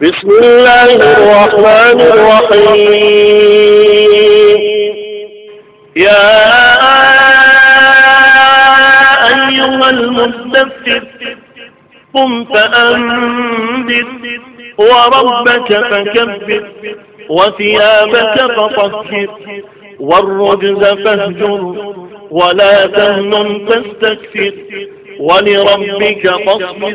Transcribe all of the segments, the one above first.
بسم الله الرحمن الرحيم. يا أيها المدثر قم فأنذر وربك فكبر وثيابك فطهر والرجز فاهجر ولا تهنن فاستكثر ولربك فاصبر.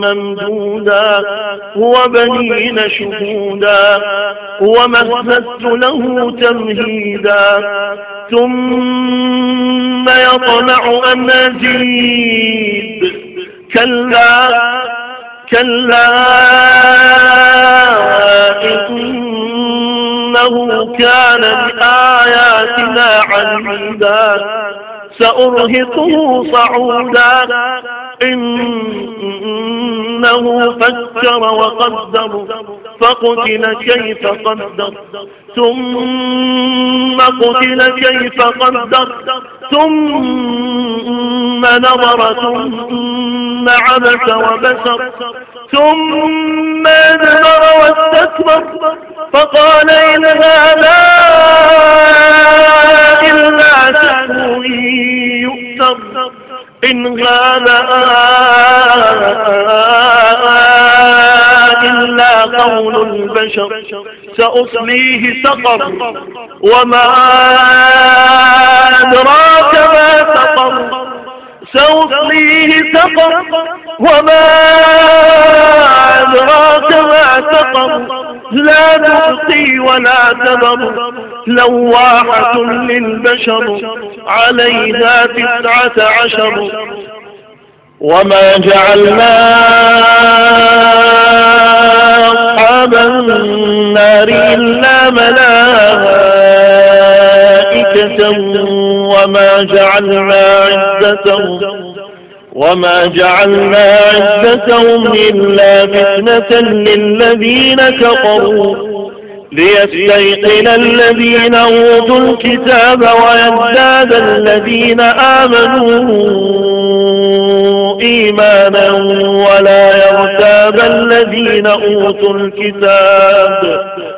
ممدودا وبنين شهودا ومهدت له تمهيدا. ثم يطمع أن أزيد. كلا كلا إنه كان لآياتنا عنيدا. سأرهقه صعودا. إنه فكر وقدر فقتل كيف قدر ثم قتل كيف قدر ثم نظر ثم عبس وبسر ثم ادبر واستكبر فقال إن هذا إلا سحر يؤثر. إن هذا إلا قول البشر سأصليه سقر. وما أدراك ما سقر؟ سأصليه سقر. وما أدراك ما سقر؟ لا تبقي ولا تذر لواحة للبشر عليها تسعة عشر. وما جعلنا أصحاب النار إلا ملائكة. وما جعلنا عدتهم وما جعلنا عدتهم إلا فتنة للذين كفروا ليستيقن الذين أوتوا الكتاب ويزداد الذين آمنوا إيمانا ولا يرتاب الذين أوتوا الكتاب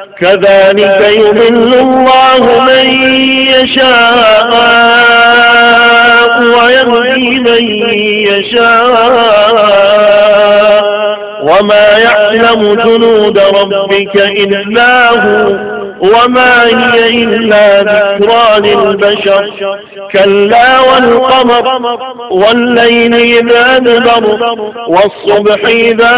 كذلك يضل الله من يشاء ويهدي من يشاء. وما يعلم جنود ربك إلا هو وما هي إلا ذكرى للبشر. كلا والقمر والليل إذا أدبر والصبح إذا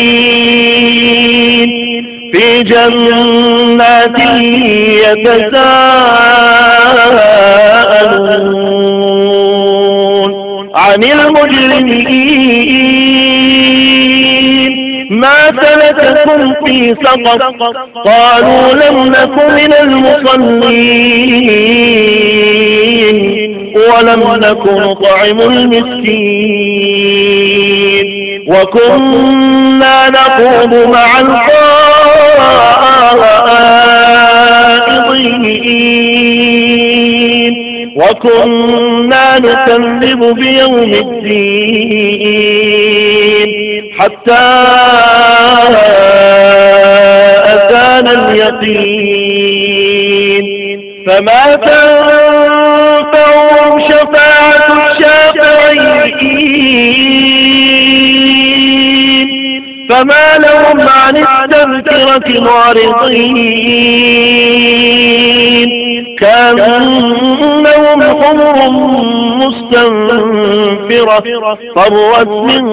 في جنات يتساءلون عن المجرمين. ما سلككم في سقر. قالوا لم نك من المصلين. ولم نك نطعم المسكين. وكنا نخوض مع الخائضين وكنا نكذب بيوم الدين حتى أتانا اليقين. فما تنفعهم شفاعة الشافعين فما لهم عن التذكرة معرضين. كأنهم حمر مستنفرة فرت من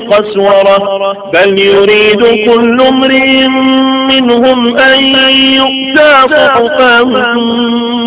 قسورة. بل يريد كل امرئ منهم أن يؤتى صحفا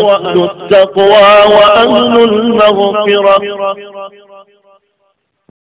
التقوى وأهل المغفرة.